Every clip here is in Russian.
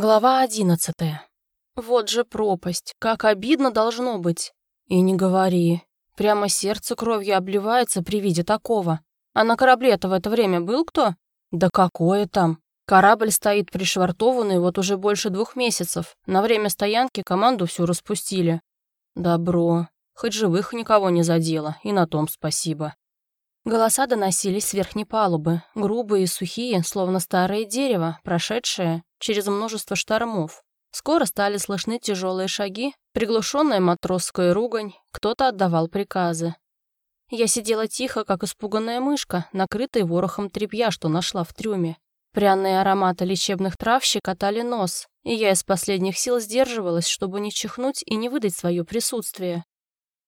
Глава одиннадцатая. Вот же пропасть, как обидно должно быть. И не говори. Прямо сердце кровью обливается при виде такого. А на корабле-то в это время был кто? Да какое там. Корабль стоит пришвартованный вот уже больше двух месяцев. На время стоянки команду всю распустили. Добро. Хоть живых никого не задело, и на том спасибо. Голоса доносились с верхней палубы, грубые и сухие, словно старое дерево, прошедшее через множество штормов. Скоро стали слышны тяжелые шаги, приглушенная матросская ругань, кто-то отдавал приказы. Я сидела тихо, как испуганная мышка, накрытая ворохом тряпья, что нашла в трюме. Пряные ароматы лечебных трав щекотали нос, и я из последних сил сдерживалась, чтобы не чихнуть и не выдать свое присутствие.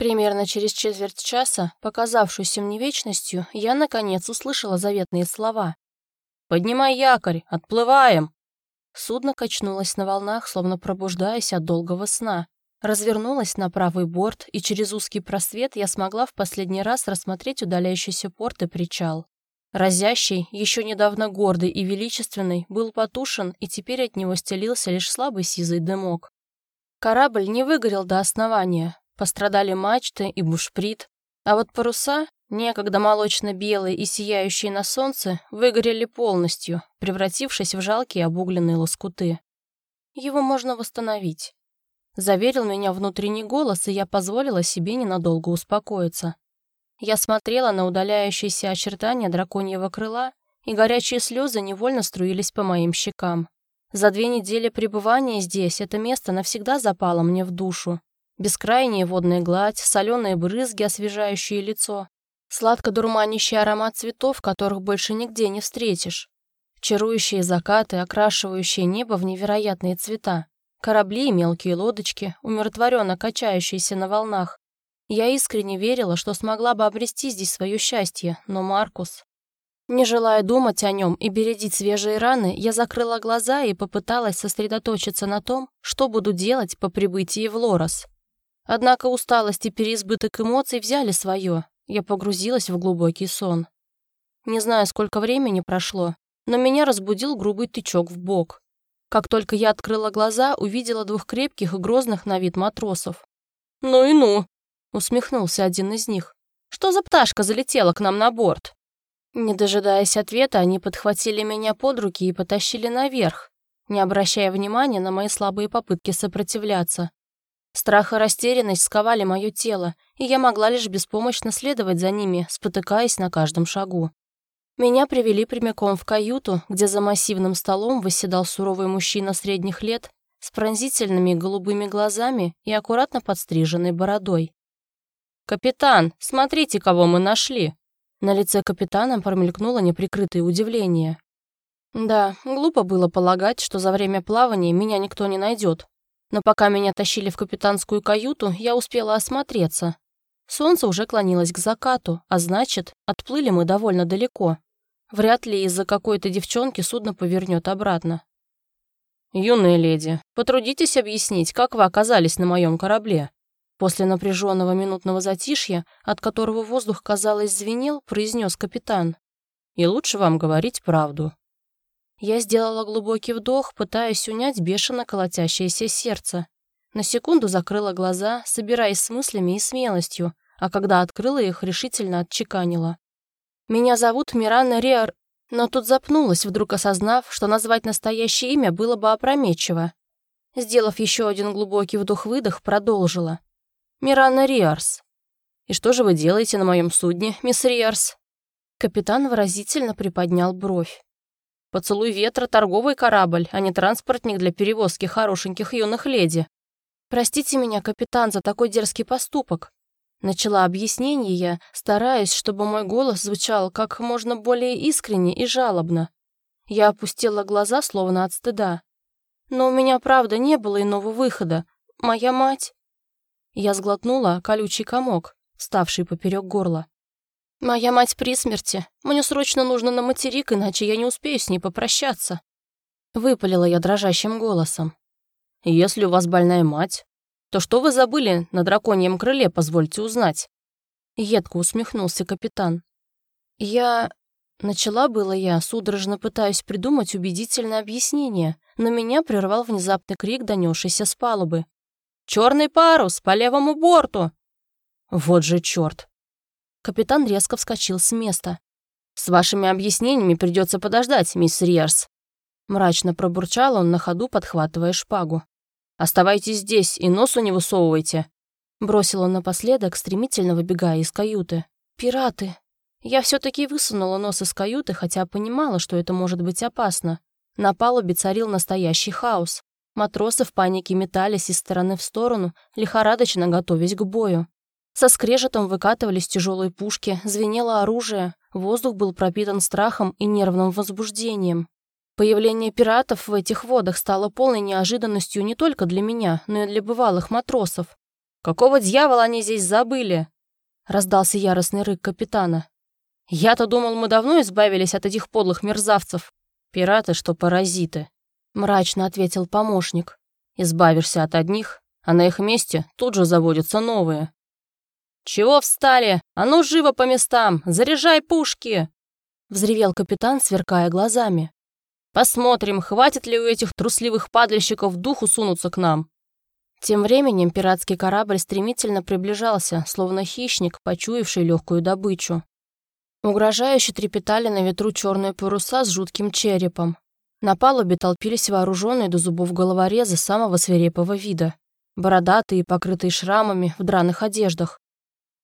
Примерно через четверть часа, показавшуюся мне вечностью, я, наконец, услышала заветные слова. «Поднимай якорь! Отплываем!» Судно качнулось на волнах, словно пробуждаясь от долгого сна. Развернулась на правый борт, и через узкий просвет я смогла в последний раз рассмотреть удаляющийся порт и причал. Разящий, еще недавно гордый и величественный, был потушен, и теперь от него стелился лишь слабый сизый дымок. Корабль не выгорел до основания, Пострадали мачты и бушприт, а вот паруса, некогда молочно-белые и сияющие на солнце, выгорели полностью, превратившись в жалкие обугленные лоскуты. Его можно восстановить. Заверил меня внутренний голос, и я позволила себе ненадолго успокоиться. Я смотрела на удаляющиеся очертания драконьего крыла, и горячие слезы невольно струились по моим щекам. За две недели пребывания здесь это место навсегда запало мне в душу. Бескрайняя водная гладь, соленые брызги, освежающие лицо, сладко-дурманящий аромат цветов, которых больше нигде не встретишь, чарующие закаты, окрашивающие небо в невероятные цвета, корабли и мелкие лодочки, умиротворенно качающиеся на волнах. Я искренне верила, что смогла бы обрести здесь свое счастье, но Маркус... Не желая думать о нем и бередить свежие раны, я закрыла глаза и попыталась сосредоточиться на том, что буду делать по прибытии в Лорос. Однако усталость и переизбыток эмоций взяли свое. Я погрузилась в глубокий сон. Не знаю, сколько времени прошло, но меня разбудил грубый тычок в бок. Как только я открыла глаза, увидела двух крепких и грозных на вид матросов. «Ну и ну!» — усмехнулся один из них. «Что за пташка залетела к нам на борт?» Не дожидаясь ответа, они подхватили меня под руки и потащили наверх, не обращая внимания на мои слабые попытки сопротивляться. Страх и растерянность сковали мое тело, и я могла лишь беспомощно следовать за ними, спотыкаясь на каждом шагу. Меня привели прямиком в каюту, где за массивным столом восседал суровый мужчина средних лет с пронзительными голубыми глазами и аккуратно подстриженной бородой. «Капитан, смотрите, кого мы нашли!» На лице капитана промелькнуло неприкрытое удивление. Да, глупо было полагать, что за время плавания меня никто не найдет, но пока меня тащили в капитанскую каюту, я успела осмотреться. Солнце уже клонилось к закату, а значит, отплыли мы довольно далеко. Вряд ли из-за какой-то девчонки судно повернет обратно. «Юная леди, потрудитесь объяснить, как вы оказались на моем корабле?» После напряженного минутного затишья, от которого воздух, казалось, звенел, произнес капитан. «И лучше вам говорить правду. Я сделала глубокий вдох, пытаясь унять бешено колотящееся сердце. На секунду закрыла глаза, собираясь с мыслями и смелостью, а когда открыла их, решительно отчеканила. «Меня зовут Мирана Риар...» Но тут запнулась, вдруг осознав, что назвать настоящее имя было бы опрометчиво. Сделав еще один глубокий вдох-выдох, продолжила. «Мирана Риарс». «И что же вы делаете на моем судне, мисс Риарс?» Капитан выразительно приподнял бровь. Поцелуй ветра — торговый корабль, а не транспортник для перевозки хорошеньких юных леди. Простите меня, капитан, за такой дерзкий поступок. Начала объяснение я, стараясь, чтобы мой голос звучал как можно более искренне и жалобно. Я опустила глаза, словно от стыда. Но у меня, правда, не было иного выхода. Моя мать... Я сглотнула колючий комок, ставший поперек горла. «Моя мать при смерти. Мне срочно нужно на материк, иначе я не успею с ней попрощаться». Выпалила я дрожащим голосом. «Если у вас больная мать, то что вы забыли на драконьем крыле, позвольте узнать?» Едко усмехнулся капитан. «Я...» Начала было я, судорожно пытаясь придумать убедительное объяснение, Но меня прервал внезапный крик, донесшийся с палубы. «Черный парус! По левому борту!» Вот же черт! Капитан резко вскочил с места. «С вашими объяснениями придется подождать, мисс Риарс». Мрачно пробурчал он на ходу, подхватывая шпагу. «Оставайтесь здесь и носу не высовывайте», бросил он напоследок, стремительно выбегая из каюты. «Пираты!» Я все таки высунула нос из каюты, хотя понимала, что это может быть опасно. На палубе царил настоящий хаос. Матросы в панике метались из стороны в сторону, лихорадочно готовясь к бою. Со скрежетом выкатывались тяжелые пушки, звенело оружие, воздух был пропитан страхом и нервным возбуждением. Появление пиратов в этих водах стало полной неожиданностью не только для меня, но и для бывалых матросов. «Какого дьявола они здесь забыли?» — раздался яростный рык капитана. «Я-то думал, мы давно избавились от этих подлых мерзавцев. Пираты, что паразиты», — мрачно ответил помощник. «Избавишься от одних, а на их месте тут же заводятся новые». «Чего встали? А ну живо по местам! Заряжай пушки!» Взревел капитан, сверкая глазами. «Посмотрим, хватит ли у этих трусливых падальщиков духу сунуться к нам». Тем временем пиратский корабль стремительно приближался, словно хищник, почуявший легкую добычу. Угрожающе трепетали на ветру черные паруса с жутким черепом. На палубе толпились вооруженные до зубов головорезы самого свирепого вида. Бородатые, покрытые шрамами, в драных одеждах.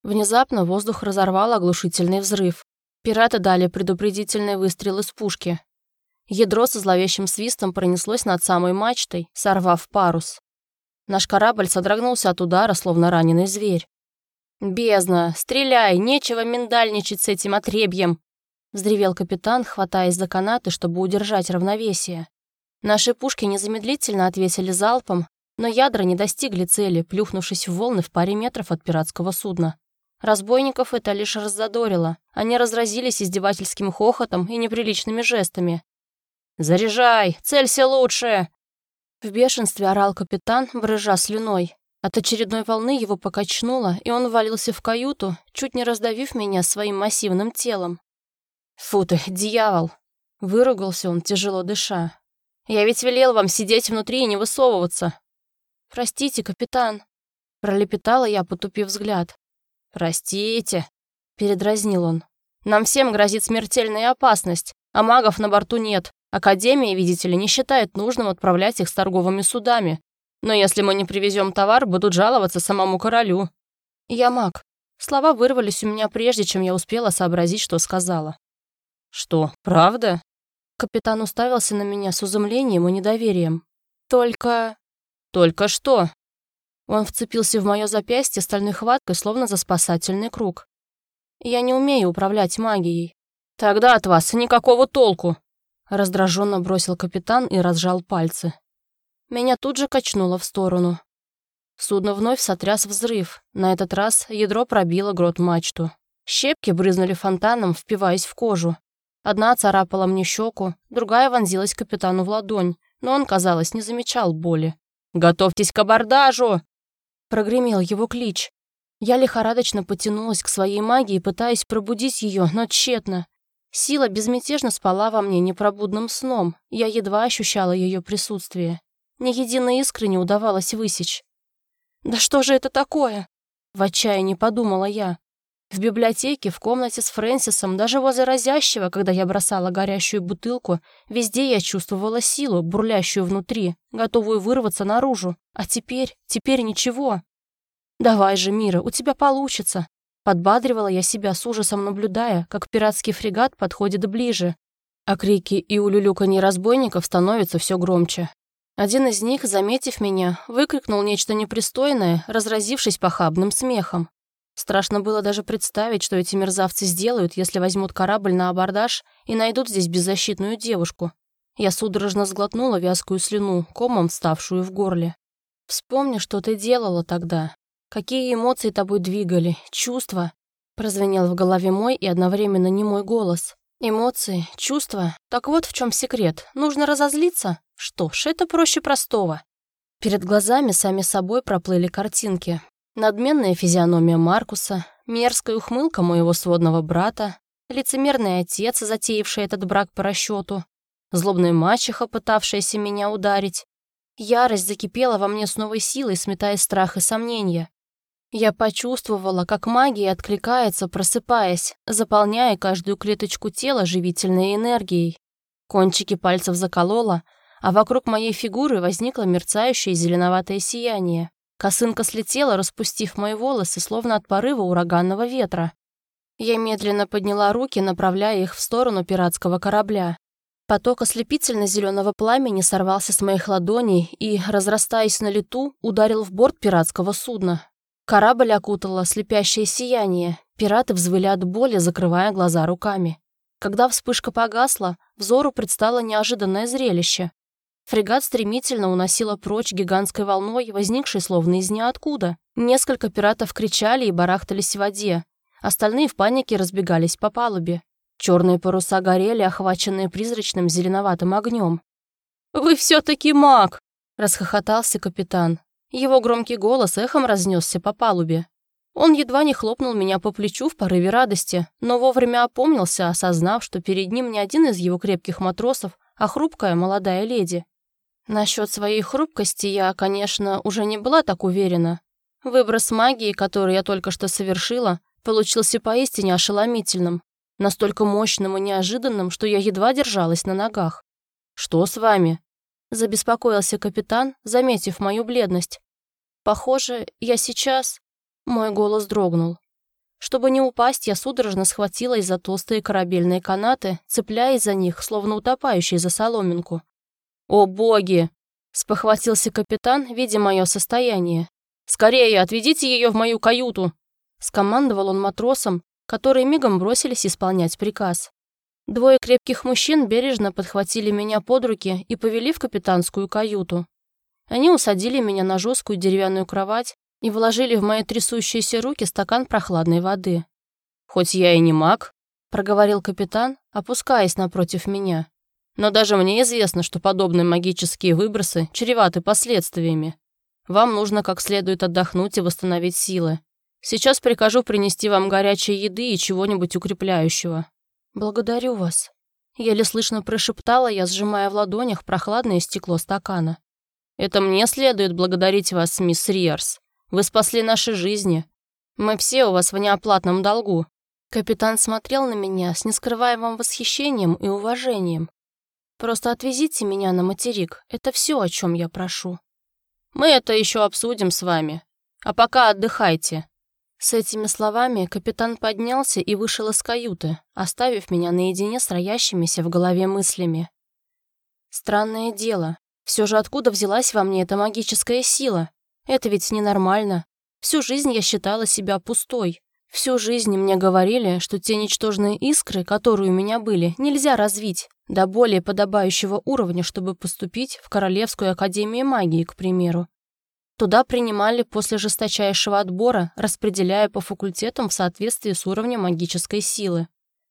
Внезапно воздух разорвал оглушительный взрыв. Пираты дали предупредительный выстрел из пушки. Ядро со зловещим свистом пронеслось над самой мачтой, сорвав парус. Наш корабль содрогнулся от удара, словно раненый зверь. «Бездна! Стреляй! Нечего миндальничать с этим отребьем!» Взревел капитан, хватаясь за канаты, чтобы удержать равновесие. Наши пушки незамедлительно ответили залпом, но ядра не достигли цели, плюхнувшись в волны в паре метров от пиратского судна. Разбойников это лишь раззадорило. Они разразились издевательским хохотом и неприличными жестами. «Заряжай! Целься лучше!» В бешенстве орал капитан, брыжа слюной. От очередной волны его покачнуло, и он валился в каюту, чуть не раздавив меня своим массивным телом. «Фу ты, дьявол!» — выругался он, тяжело дыша. «Я ведь велел вам сидеть внутри и не высовываться!» «Простите, капитан!» — пролепетала я, потупив взгляд. «Простите», — передразнил он. «Нам всем грозит смертельная опасность, а магов на борту нет. Академия, видите ли, не считает нужным отправлять их с торговыми судами. Но если мы не привезем товар, будут жаловаться самому королю». «Я маг». Слова вырвались у меня прежде, чем я успела сообразить, что сказала. «Что, правда?» Капитан уставился на меня с изумлением и недоверием. «Только...» «Только что?» Он вцепился в мое запястье стальной хваткой, словно за спасательный круг. «Я не умею управлять магией». «Тогда от вас никакого толку!» Раздраженно бросил капитан и разжал пальцы. Меня тут же качнуло в сторону. Судно вновь сотряс взрыв. На этот раз ядро пробило грот мачту. Щепки брызнули фонтаном, впиваясь в кожу. Одна царапала мне щеку, другая вонзилась капитану в ладонь, но он, казалось, не замечал боли. «Готовьтесь к абордажу!» Прогремел его клич. Я лихорадочно потянулась к своей магии, пытаясь пробудить ее, но тщетно. Сила безмятежно спала во мне непробудным сном, я едва ощущала ее присутствие. Ни единой искры не удавалось высечь. «Да что же это такое?» В отчаянии подумала я. В библиотеке, в комнате с Фрэнсисом, даже возле разящего, когда я бросала горящую бутылку, везде я чувствовала силу, бурлящую внутри, готовую вырваться наружу. А теперь, теперь ничего. «Давай же, Мира, у тебя получится!» Подбадривала я себя с ужасом, наблюдая, как пиратский фрегат подходит ближе, а крики и улюлюканье разбойников становятся все громче. Один из них, заметив меня, выкрикнул нечто непристойное, разразившись похабным смехом. Страшно было даже представить, что эти мерзавцы сделают, если возьмут корабль на абордаж и найдут здесь беззащитную девушку. Я судорожно сглотнула вязкую слюну, комом вставшую в горле. «Вспомни, что ты делала тогда. Какие эмоции тобой двигали, чувства?» Прозвенел в голове мой и одновременно не мой голос. «Эмоции, чувства? Так вот в чем секрет. Нужно разозлиться? Что ж, это проще простого». Перед глазами сами собой проплыли картинки. Надменная физиономия Маркуса, мерзкая ухмылка моего сводного брата, лицемерный отец, затеявший этот брак по расчету, злобная мачеха, пытавшаяся меня ударить. Ярость закипела во мне с новой силой, сметая страх и сомнения. Я почувствовала, как магия откликается, просыпаясь, заполняя каждую клеточку тела живительной энергией. Кончики пальцев заколола, а вокруг моей фигуры возникло мерцающее зеленоватое сияние. Косынка слетела, распустив мои волосы, словно от порыва ураганного ветра. Я медленно подняла руки, направляя их в сторону пиратского корабля. Поток ослепительно-зеленого пламени сорвался с моих ладоней и, разрастаясь на лету, ударил в борт пиратского судна. Корабль окутало слепящее сияние. Пираты взвыли от боли, закрывая глаза руками. Когда вспышка погасла, взору предстало неожиданное зрелище. Фрегат стремительно уносила прочь гигантской волной, возникшей словно из ниоткуда. Несколько пиратов кричали и барахтались в воде. Остальные в панике разбегались по палубе. Черные паруса горели, охваченные призрачным зеленоватым огнем. «Вы все-таки маг!» — расхохотался капитан. Его громкий голос эхом разнесся по палубе. Он едва не хлопнул меня по плечу в порыве радости, но вовремя опомнился, осознав, что перед ним не один из его крепких матросов, а хрупкая молодая леди. Насчет своей хрупкости я, конечно, уже не была так уверена. Выброс магии, который я только что совершила, получился поистине ошеломительным, настолько мощным и неожиданным, что я едва держалась на ногах. «Что с вами?» — забеспокоился капитан, заметив мою бледность. «Похоже, я сейчас...» Мой голос дрогнул. Чтобы не упасть, я судорожно схватилась за толстые корабельные канаты, цепляясь за них, словно утопающий за соломинку. «О боги!» — спохватился капитан, видя мое состояние. «Скорее, отведите ее в мою каюту!» Скомандовал он матросам, которые мигом бросились исполнять приказ. Двое крепких мужчин бережно подхватили меня под руки и повели в капитанскую каюту. Они усадили меня на жесткую деревянную кровать и вложили в мои трясущиеся руки стакан прохладной воды. «Хоть я и не маг», — проговорил капитан, опускаясь напротив меня. «Но даже мне известно, что подобные магические выбросы чреваты последствиями. Вам нужно как следует отдохнуть и восстановить силы. Сейчас прикажу принести вам горячей еды и чего-нибудь укрепляющего». «Благодарю вас», — еле слышно прошептала я, сжимая в ладонях прохладное стекло стакана. «Это мне следует благодарить вас, мисс Риерс. Вы спасли наши жизни. Мы все у вас в неоплатном долгу». Капитан смотрел на меня с нескрываемым восхищением и уважением. «Просто отвезите меня на материк. Это все, о чем я прошу». «Мы это еще обсудим с вами. А пока отдыхайте. С этими словами капитан поднялся и вышел из каюты, оставив меня наедине с роящимися в голове мыслями. Странное дело. Все же откуда взялась во мне эта магическая сила? Это ведь ненормально. Всю жизнь я считала себя пустой. Всю жизнь мне говорили, что те ничтожные искры, которые у меня были, нельзя развить до более подобающего уровня, чтобы поступить в Королевскую академию магии, к примеру. Туда принимали после жесточайшего отбора, распределяя по факультетам в соответствии с уровнем магической силы.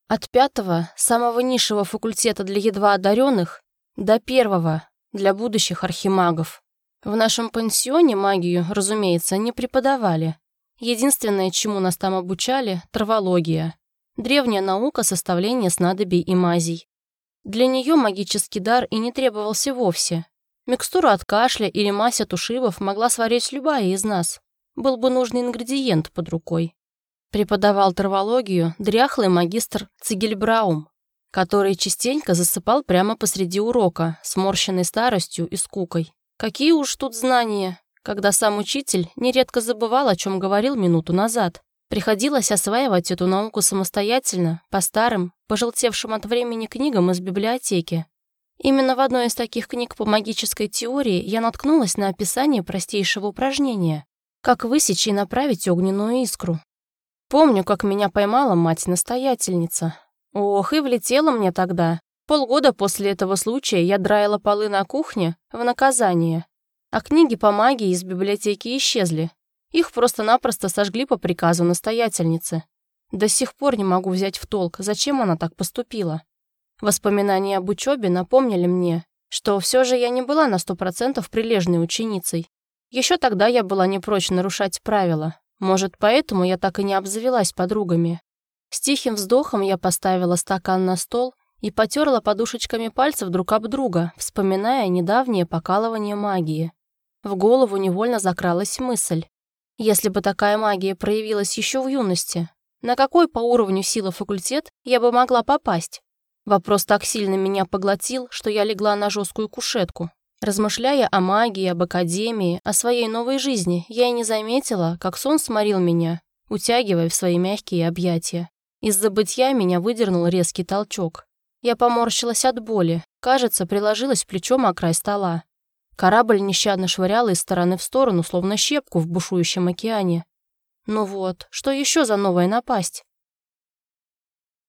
От пятого, самого низшего факультета для едва одаренных, до первого, для будущих архимагов. В нашем пансионе магию, разумеется, не преподавали. Единственное, чему нас там обучали – травология. Древняя наука составления снадобий и мазей. Для нее магический дар и не требовался вовсе. Микстуру от кашля или мазь от ушибов могла сварить любая из нас. Был бы нужный ингредиент под рукой. Преподавал травологию дряхлый магистр Цигельбраум, который частенько засыпал прямо посреди урока, сморщенной старостью и скукой. Какие уж тут знания, когда сам учитель нередко забывал, о чем говорил минуту назад. Приходилось осваивать эту науку самостоятельно, по старым, пожелтевшим от времени книгам из библиотеки. Именно в одной из таких книг по магической теории я наткнулась на описание простейшего упражнения «Как высечь и направить огненную искру». Помню, как меня поймала мать-настоятельница. Ох, и влетела мне тогда. Полгода после этого случая я драила полы на кухне в наказание. А книги по магии из библиотеки исчезли. Их просто-напросто сожгли по приказу настоятельницы. До сих пор не могу взять в толк, зачем она так поступила. Воспоминания об учебе напомнили мне, что все же я не была на сто процентов прилежной ученицей. Еще тогда я была не прочь нарушать правила. Может, поэтому я так и не обзавелась подругами. С тихим вздохом я поставила стакан на стол и потерла подушечками пальцев друг об друга, вспоминая недавнее покалывание магии. В голову невольно закралась мысль. Если бы такая магия проявилась еще в юности, на какой по уровню силы факультет я бы могла попасть? Вопрос так сильно меня поглотил, что я легла на жесткую кушетку. Размышляя о магии, об академии, о своей новой жизни, я и не заметила, как сон сморил меня, утягивая в свои мягкие объятия. Из забытья меня выдернул резкий толчок. Я поморщилась от боли, кажется, приложилась плечом о край стола. Корабль нещадно швырял из стороны в сторону, словно щепку в бушующем океане. Ну вот, что еще за новая напасть?